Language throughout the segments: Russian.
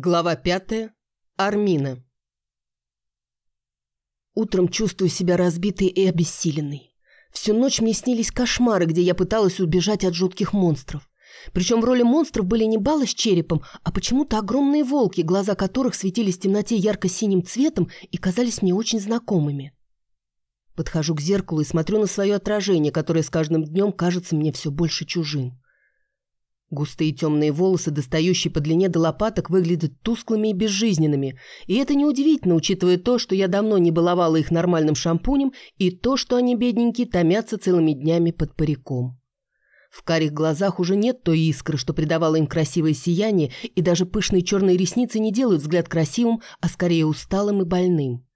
Глава пятая. Армина. Утром чувствую себя разбитой и обессиленной. Всю ночь мне снились кошмары, где я пыталась убежать от жутких монстров. Причем в роли монстров были не балы с черепом, а почему-то огромные волки, глаза которых светились в темноте ярко-синим цветом и казались мне очень знакомыми. Подхожу к зеркалу и смотрю на свое отражение, которое с каждым днем кажется мне все больше чужим. Густые темные волосы, достающие по длине до лопаток, выглядят тусклыми и безжизненными. И это неудивительно, учитывая то, что я давно не баловала их нормальным шампунем, и то, что они, бедненькие, томятся целыми днями под париком. В карих глазах уже нет той искры, что придавало им красивое сияние, и даже пышные черные ресницы не делают взгляд красивым, а скорее усталым и больным.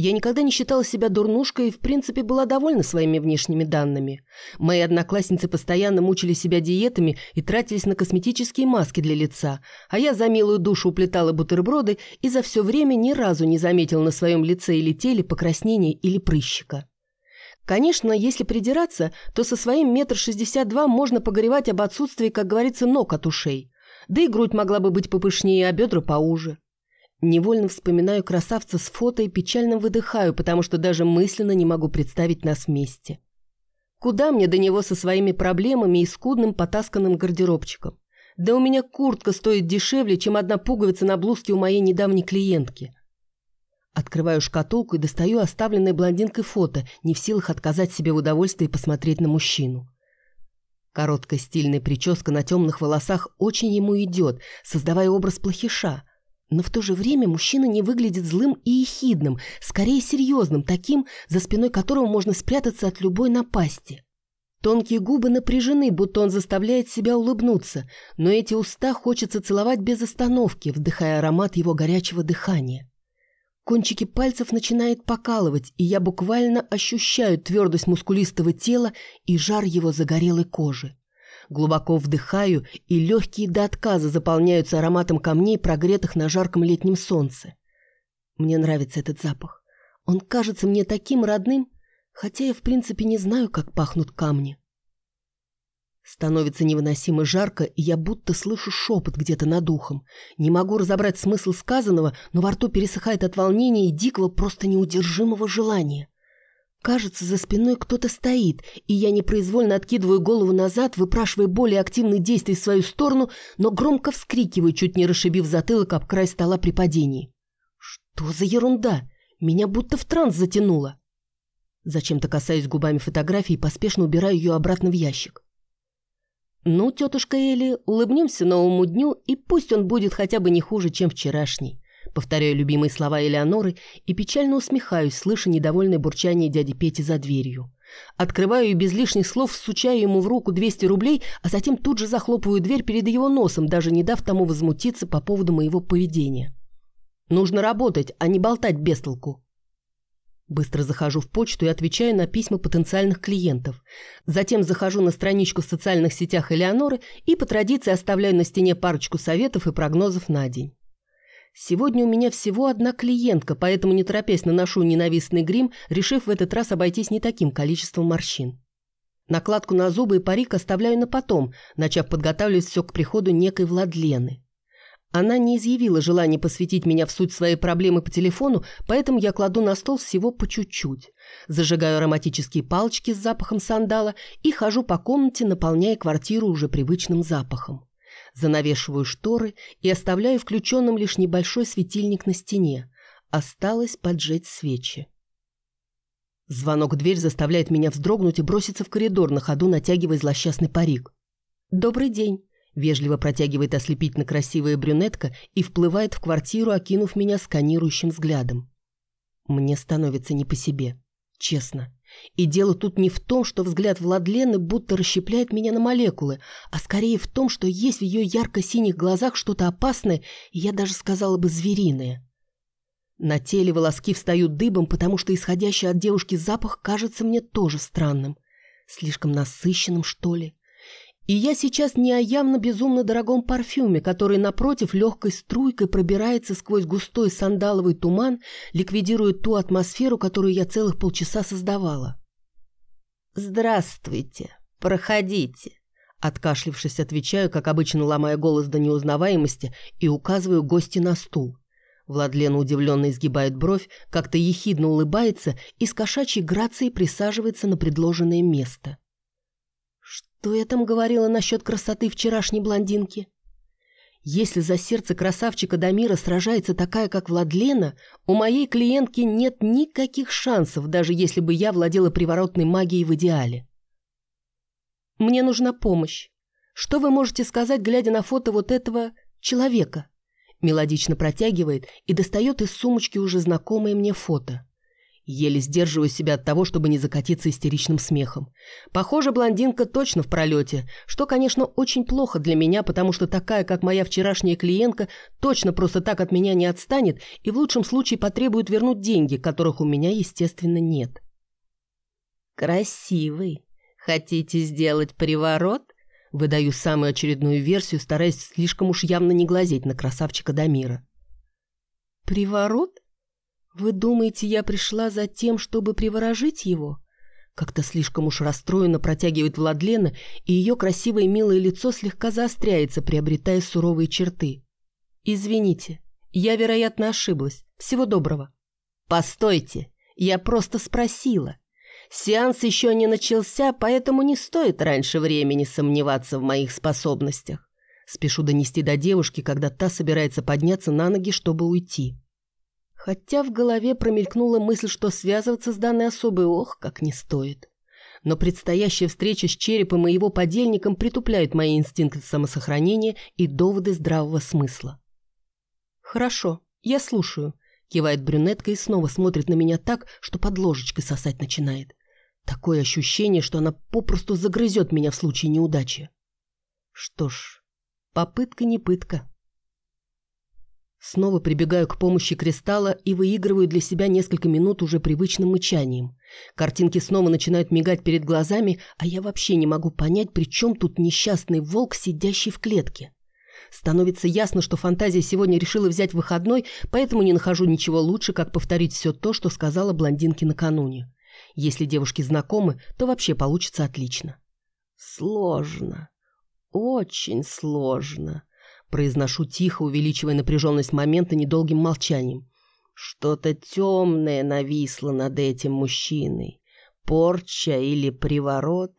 Я никогда не считала себя дурнушкой и, в принципе, была довольна своими внешними данными. Мои одноклассницы постоянно мучили себя диетами и тратились на косметические маски для лица, а я за милую душу уплетала бутерброды и за все время ни разу не заметила на своем лице или теле покраснения или прыщика. Конечно, если придираться, то со своим метр шестьдесят два можно погоревать об отсутствии, как говорится, ног от ушей. Да и грудь могла бы быть попышнее, а бедра поуже. Невольно вспоминаю красавца с фото и печально выдыхаю, потому что даже мысленно не могу представить нас вместе. Куда мне до него со своими проблемами и скудным потасканным гардеробчиком? Да у меня куртка стоит дешевле, чем одна пуговица на блузке у моей недавней клиентки. Открываю шкатулку и достаю оставленное блондинкой фото, не в силах отказать себе в удовольствии посмотреть на мужчину. Короткая стильная прическа на темных волосах очень ему идет, создавая образ плохиша – но в то же время мужчина не выглядит злым и ехидным, скорее серьезным, таким, за спиной которого можно спрятаться от любой напасти. Тонкие губы напряжены, будто он заставляет себя улыбнуться, но эти уста хочется целовать без остановки, вдыхая аромат его горячего дыхания. Кончики пальцев начинает покалывать, и я буквально ощущаю твердость мускулистого тела и жар его загорелой кожи. Глубоко вдыхаю, и легкие до отказа заполняются ароматом камней, прогретых на жарком летнем солнце. Мне нравится этот запах. Он кажется мне таким родным, хотя я в принципе не знаю, как пахнут камни. Становится невыносимо жарко, и я будто слышу шепот где-то над ухом. Не могу разобрать смысл сказанного, но во рту пересыхает от волнения и дикого, просто неудержимого желания. Кажется, за спиной кто-то стоит, и я непроизвольно откидываю голову назад, выпрашивая более активные действия в свою сторону, но громко вскрикиваю, чуть не расшибив затылок об край стола при падении. Что за ерунда? Меня будто в транс затянуло. Зачем-то касаюсь губами фотографии и поспешно убираю ее обратно в ящик. Ну, тетушка Эли, улыбнемся новому дню, и пусть он будет хотя бы не хуже, чем вчерашний. Повторяю любимые слова Элеоноры и печально усмехаюсь, слыша недовольное бурчание дяди Пети за дверью. Открываю и без лишних слов сучаю ему в руку 200 рублей, а затем тут же захлопываю дверь перед его носом, даже не дав тому возмутиться по поводу моего поведения. Нужно работать, а не болтать без толку. Быстро захожу в почту и отвечаю на письма потенциальных клиентов. Затем захожу на страничку в социальных сетях Элеоноры и по традиции оставляю на стене парочку советов и прогнозов на день. Сегодня у меня всего одна клиентка, поэтому не торопясь наношу ненавистный грим, решив в этот раз обойтись не таким количеством морщин. Накладку на зубы и парик оставляю на потом, начав подготавливать все к приходу некой Владлены. Она не изъявила желания посвятить меня в суть своей проблемы по телефону, поэтому я кладу на стол всего по чуть-чуть. Зажигаю ароматические палочки с запахом сандала и хожу по комнате, наполняя квартиру уже привычным запахом занавешиваю шторы и оставляю включенным лишь небольшой светильник на стене. Осталось поджечь свечи. Звонок в дверь заставляет меня вздрогнуть и броситься в коридор, на ходу натягивая злосчастный парик. «Добрый день!» – вежливо протягивает ослепительно красивая брюнетка и вплывает в квартиру, окинув меня сканирующим взглядом. Мне становится не по себе. Честно. И дело тут не в том, что взгляд Владлены будто расщепляет меня на молекулы, а скорее в том, что есть в ее ярко-синих глазах что-то опасное, я даже сказала бы звериное. На теле волоски встают дыбом, потому что исходящий от девушки запах кажется мне тоже странным. Слишком насыщенным, что ли. И я сейчас не о явно безумно дорогом парфюме, который, напротив, легкой струйкой пробирается сквозь густой сандаловый туман, ликвидируя ту атмосферу, которую я целых полчаса создавала. «Здравствуйте, проходите», Откашлившись, отвечаю, как обычно ломая голос до неузнаваемости, и указываю гости на стул. Владлена удивленно изгибает бровь, как-то ехидно улыбается и с кошачьей грацией присаживается на предложенное место. Что я там говорила насчет красоты вчерашней блондинки? Если за сердце красавчика Дамира сражается такая, как Владлена, у моей клиентки нет никаких шансов, даже если бы я владела приворотной магией в идеале. Мне нужна помощь. Что вы можете сказать, глядя на фото вот этого человека? Мелодично протягивает и достает из сумочки уже знакомое мне фото. Еле сдерживаю себя от того, чтобы не закатиться истеричным смехом. Похоже, блондинка точно в пролете, что, конечно, очень плохо для меня, потому что такая, как моя вчерашняя клиентка, точно просто так от меня не отстанет и в лучшем случае потребует вернуть деньги, которых у меня, естественно, нет. «Красивый», Хотите сделать приворот? Выдаю самую очередную версию, стараясь слишком уж явно не глазеть на красавчика Дамира. Приворот? Вы думаете, я пришла за тем, чтобы приворожить его? Как-то слишком уж расстроенно протягивает Владлена, и ее красивое милое лицо слегка заостряется, приобретая суровые черты. «Извините, я, вероятно, ошиблась. Всего доброго». «Постойте, я просто спросила. Сеанс еще не начался, поэтому не стоит раньше времени сомневаться в моих способностях. Спешу донести до девушки, когда та собирается подняться на ноги, чтобы уйти. Хотя в голове промелькнула мысль, что связываться с данной особой ох, как не стоит. Но предстоящая встреча с черепом и его подельником притупляют мои инстинкты самосохранения и доводы здравого смысла. «Хорошо, я слушаю», — кивает брюнетка и снова смотрит на меня так, что под ложечкой сосать начинает. Такое ощущение, что она попросту загрызет меня в случае неудачи. Что ж, попытка не пытка. Снова прибегаю к помощи кристалла и выигрываю для себя несколько минут уже привычным мычанием. Картинки снова начинают мигать перед глазами, а я вообще не могу понять, при чем тут несчастный волк, сидящий в клетке. Становится ясно, что фантазия сегодня решила взять выходной, поэтому не нахожу ничего лучше, как повторить все то, что сказала блондинке накануне. Если девушки знакомы, то вообще получится отлично. Сложно. Очень сложно. Произношу тихо, увеличивая напряженность момента недолгим молчанием. Что-то темное нависло над этим мужчиной. Порча или приворот?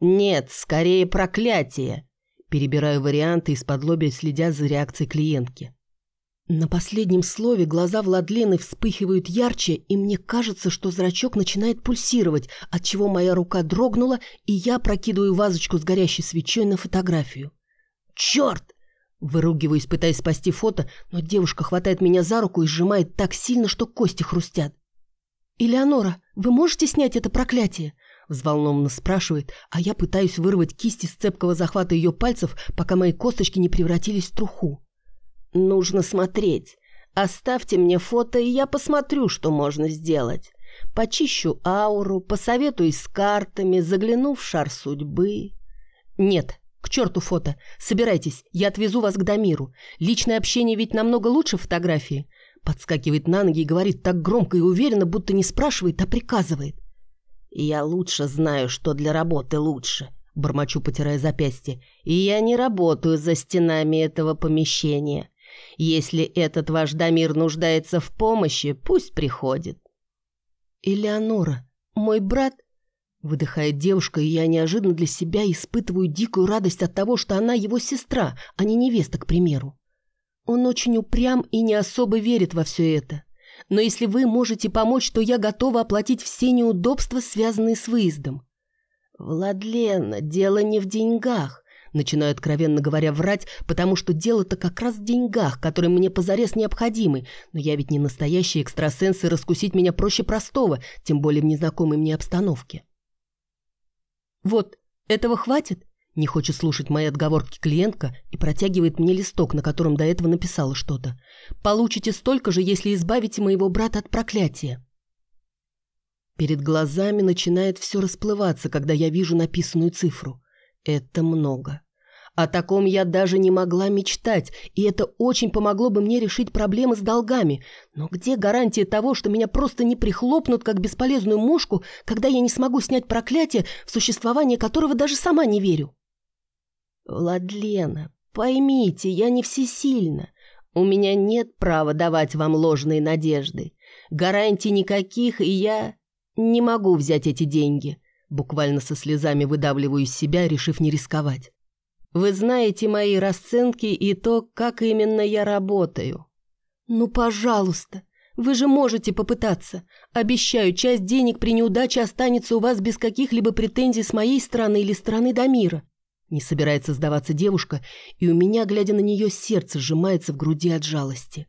Нет, скорее проклятие. Перебираю варианты из-под лобя, следя за реакцией клиентки. На последнем слове глаза Владлены вспыхивают ярче, и мне кажется, что зрачок начинает пульсировать, отчего моя рука дрогнула, и я прокидываю вазочку с горящей свечой на фотографию. «Черт!» Выругиваюсь, пытаясь спасти фото, но девушка хватает меня за руку и сжимает так сильно, что кости хрустят. «Элеонора, вы можете снять это проклятие?» Взволнованно спрашивает, а я пытаюсь вырвать кисть из цепкого захвата ее пальцев, пока мои косточки не превратились в труху. Нужно смотреть. Оставьте мне фото, и я посмотрю, что можно сделать. Почищу ауру, посоветуюсь с картами, загляну в шар судьбы. Нет, к черту фото. Собирайтесь, я отвезу вас к Дамиру. Личное общение ведь намного лучше фотографии. Подскакивает на ноги и говорит так громко и уверенно, будто не спрашивает, а приказывает. Я лучше знаю, что для работы лучше. Бормочу, потирая запястье. И я не работаю за стенами этого помещения. Если этот ваш Дамир нуждается в помощи, пусть приходит. «Элеонора, мой брат...» Выдыхает девушка, и я неожиданно для себя испытываю дикую радость от того, что она его сестра, а не невеста, к примеру. Он очень упрям и не особо верит во все это. Но если вы можете помочь, то я готова оплатить все неудобства, связанные с выездом. «Владлена, дело не в деньгах. Начинаю откровенно говоря врать, потому что дело-то как раз в деньгах, которые мне позарез необходимы. Но я ведь не настоящий экстрасенс, и раскусить меня проще простого, тем более в незнакомой мне обстановке. «Вот, этого хватит?» Не хочет слушать мои отговорки клиентка и протягивает мне листок, на котором до этого написала что-то. «Получите столько же, если избавите моего брата от проклятия». Перед глазами начинает все расплываться, когда я вижу написанную цифру. Это много. О таком я даже не могла мечтать, и это очень помогло бы мне решить проблемы с долгами. Но где гарантия того, что меня просто не прихлопнут, как бесполезную мушку, когда я не смогу снять проклятие, в существование которого даже сама не верю? «Владлена, поймите, я не всесильна. У меня нет права давать вам ложные надежды. Гарантий никаких, и я не могу взять эти деньги». Буквально со слезами выдавливаю из себя, решив не рисковать. «Вы знаете мои расценки и то, как именно я работаю». «Ну, пожалуйста, вы же можете попытаться. Обещаю, часть денег при неудаче останется у вас без каких-либо претензий с моей стороны или стороны Дамира. Не собирается сдаваться девушка, и у меня, глядя на нее, сердце сжимается в груди от жалости.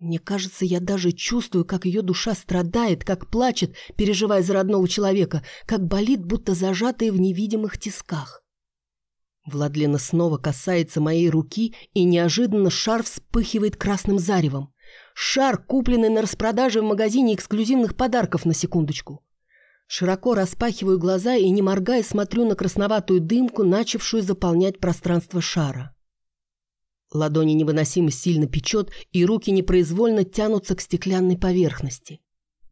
Мне кажется, я даже чувствую, как ее душа страдает, как плачет, переживая за родного человека, как болит, будто зажатая в невидимых тисках. Владлена снова касается моей руки, и неожиданно шар вспыхивает красным заревом. Шар, купленный на распродаже в магазине эксклюзивных подарков на секундочку. Широко распахиваю глаза и, не моргая, смотрю на красноватую дымку, начавшую заполнять пространство шара. Ладони невыносимо сильно печет, и руки непроизвольно тянутся к стеклянной поверхности.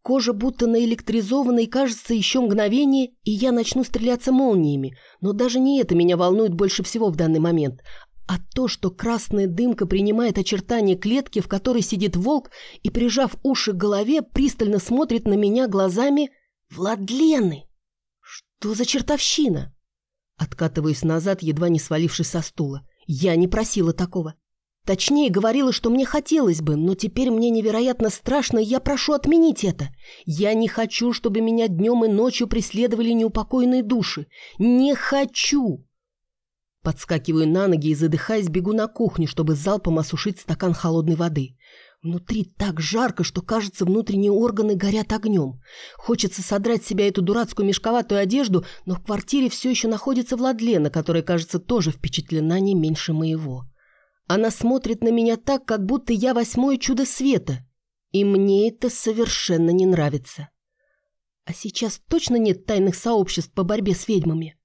Кожа будто наэлектризована, и кажется еще мгновение, и я начну стреляться молниями. Но даже не это меня волнует больше всего в данный момент, а то, что красная дымка принимает очертания клетки, в которой сидит волк, и, прижав уши к голове, пристально смотрит на меня глазами Владлены. Что за чертовщина? Откатываюсь назад, едва не свалившись со стула. Я не просила такого. Точнее, говорила, что мне хотелось бы, но теперь мне невероятно страшно, и я прошу отменить это. Я не хочу, чтобы меня днем и ночью преследовали неупокоенные души. Не хочу! Подскакиваю на ноги и, задыхаясь, бегу на кухню, чтобы залпом осушить стакан холодной воды. Внутри так жарко, что, кажется, внутренние органы горят огнем. Хочется содрать с себя эту дурацкую мешковатую одежду, но в квартире все еще находится Владлена, которая, кажется, тоже впечатлена не меньше моего. Она смотрит на меня так, как будто я восьмое чудо света. И мне это совершенно не нравится. А сейчас точно нет тайных сообществ по борьбе с ведьмами?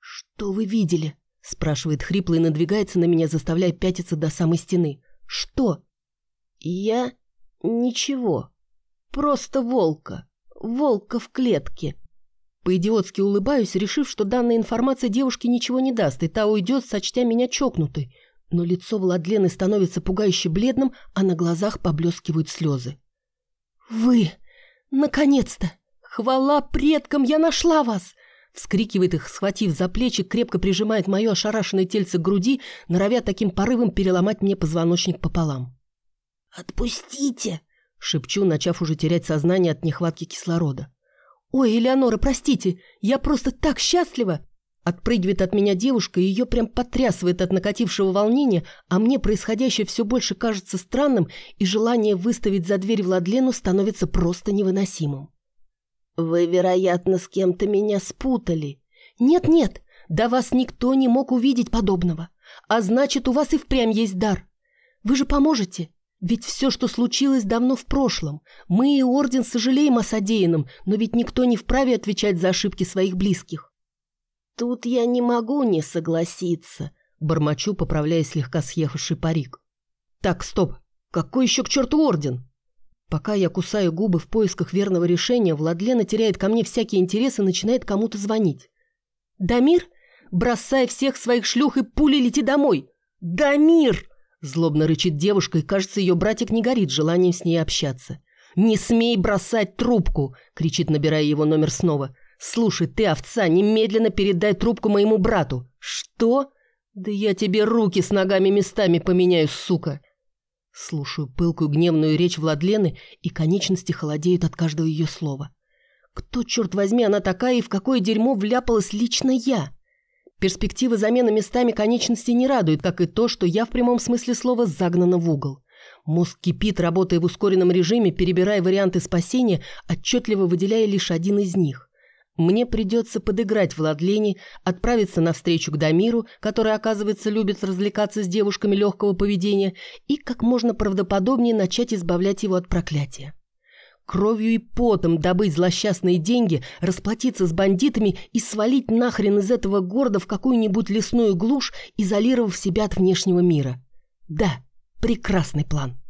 «Что вы видели?» – спрашивает хрипло и надвигается на меня, заставляя пятиться до самой стены. «Что?» «Я... ничего. Просто волка. Волка в клетке». По-идиотски улыбаюсь, решив, что данная информация девушке ничего не даст, и та уйдет, сочтя меня чокнутой. Но лицо Владлены становится пугающе бледным, а на глазах поблескивают слезы. «Вы! Наконец-то! Хвала предкам, я нашла вас! Вскрикивает их, схватив за плечи, крепко прижимает мое ошарашенное тельце к груди, норовя таким порывом переломать мне позвоночник пополам. «Отпустите!» — шепчу, начав уже терять сознание от нехватки кислорода. «Ой, Элеонора, простите, я просто так счастлива!» Отпрыгивает от меня девушка, и ее прям потрясывает от накатившего волнения, а мне происходящее все больше кажется странным, и желание выставить за дверь Владлену становится просто невыносимым. «Вы, вероятно, с кем-то меня спутали». «Нет-нет, до вас никто не мог увидеть подобного. А значит, у вас и впрямь есть дар. Вы же поможете. Ведь все, что случилось, давно в прошлом. Мы и Орден сожалеем о содеянном, но ведь никто не вправе отвечать за ошибки своих близких». «Тут я не могу не согласиться», — бормочу, поправляя слегка съехавший парик. «Так, стоп. Какой еще к черту Орден?» Пока я кусаю губы в поисках верного решения, Владлена теряет ко мне всякий интерес и начинает кому-то звонить. «Дамир, бросай всех своих шлюх и пули лети домой!» «Дамир!» – злобно рычит девушка, и, кажется, ее братик не горит желанием с ней общаться. «Не смей бросать трубку!» – кричит, набирая его номер снова. «Слушай, ты, овца, немедленно передай трубку моему брату!» «Что? Да я тебе руки с ногами местами поменяю, сука!» Слушаю пылкую гневную речь Владлены, и конечности холодеют от каждого ее слова. Кто, черт возьми, она такая и в какое дерьмо вляпалась лично я? Перспектива замены местами конечностей не радует, как и то, что я в прямом смысле слова загнана в угол. Мозг кипит, работая в ускоренном режиме, перебирая варианты спасения, отчетливо выделяя лишь один из них. Мне придется подыграть Владлене, отправиться навстречу к Дамиру, который, оказывается, любит развлекаться с девушками легкого поведения, и как можно правдоподобнее начать избавлять его от проклятия. Кровью и потом добыть злосчастные деньги, расплатиться с бандитами и свалить нахрен из этого города в какую-нибудь лесную глушь, изолировав себя от внешнего мира. Да, прекрасный план.